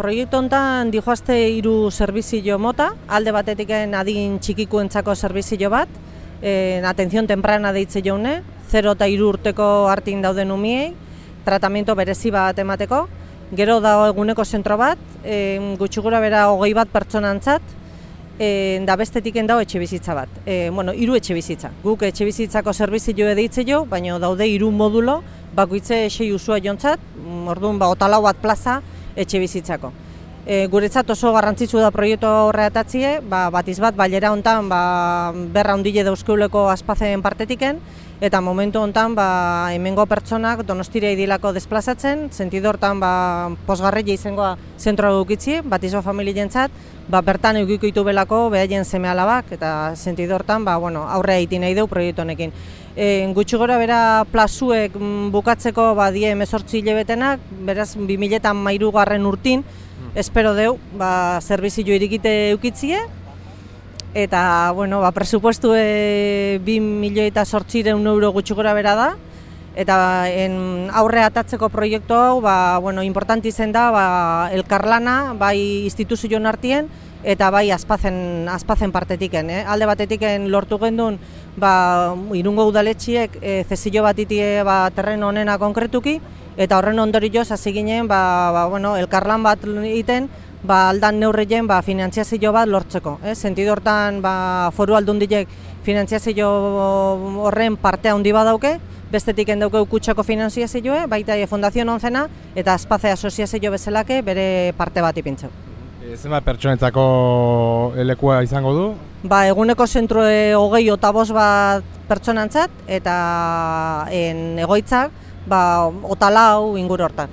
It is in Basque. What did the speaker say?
Proiektu honetan dijoazte hiru servizio mota, alde batetiken adin txikikuentzako servizio bat, en atención temprana deitze jaune, 0 eta 3 urteko hartin dauden umiei, tratamiento berezi bat emateko, gero da eguneko zentro bat, e, gutxugura bera hogei bat pertsonantzat, e, da bestetiken dago etxe bizitza bat. E, bueno, hiru etxe bizitza. Guk etxe bizitzako servizio edeitze jo, baina daude hiru modulo, bakoitze sei usua jontzat, orduan ba, otalau bat plaza etxe bizitzako. E, guretzat oso garrantzitsu da proiektu horretatzie, ba, batiz bat, bailera hontan ba, berra ondile dauzkeuleko azpazen partetiken, eta momentu hontan ba, hemengo pertsonak donostire idilako desplazatzen, sentido hortan ba, posgarreia izangoa zentroa dukitzi, batizo familientzat, ba, bertan eukiko itu belako behaien seme alabak, eta sentido hortan ba, bueno, aurre egin nahi du proiektu honekin. E, gutxi gora bera plazuek mm, bukatzeko ba, die emezortzi hilebetenak, beraz 2000 mairu garren urtin, espero deu, ba, servizio irikite eukitzie, eta, bueno, ba, presupuestu e, 2 milioi eta sortzireun euro gutxi gora bera da, eta en, aurre atatzeko proiektu hau, ba, bueno, importanti izen da, ba, elkarlana, bai instituzioen artien, eta bai azpazen, azpazen partetiken. Eh? Alde batetiken lortu gendun, ba, irungo udaletxiek e, zezio bat itie ba, terren honena konkretuki, eta horren ondorioz hasi ginen ba, ba, bueno, elkarlan bat egiten ba, aldan neurrien ba, finantziazio bat lortzeko. Eh? Sentido hortan ba, foru aldundiek finantziazio horren partea handi badauke, bestetik endauke kutsako finantziazioa, baita e, Fundazio Onzena eta Azpaze Asoziazio bezalake bere parte bat ipintzeu. E, zenbat pertsonentzako elekua izango du? Ba, eguneko zentro e, hogei otabos bat pertsonantzat eta en, egoitzak ba, otalau inguru hortan.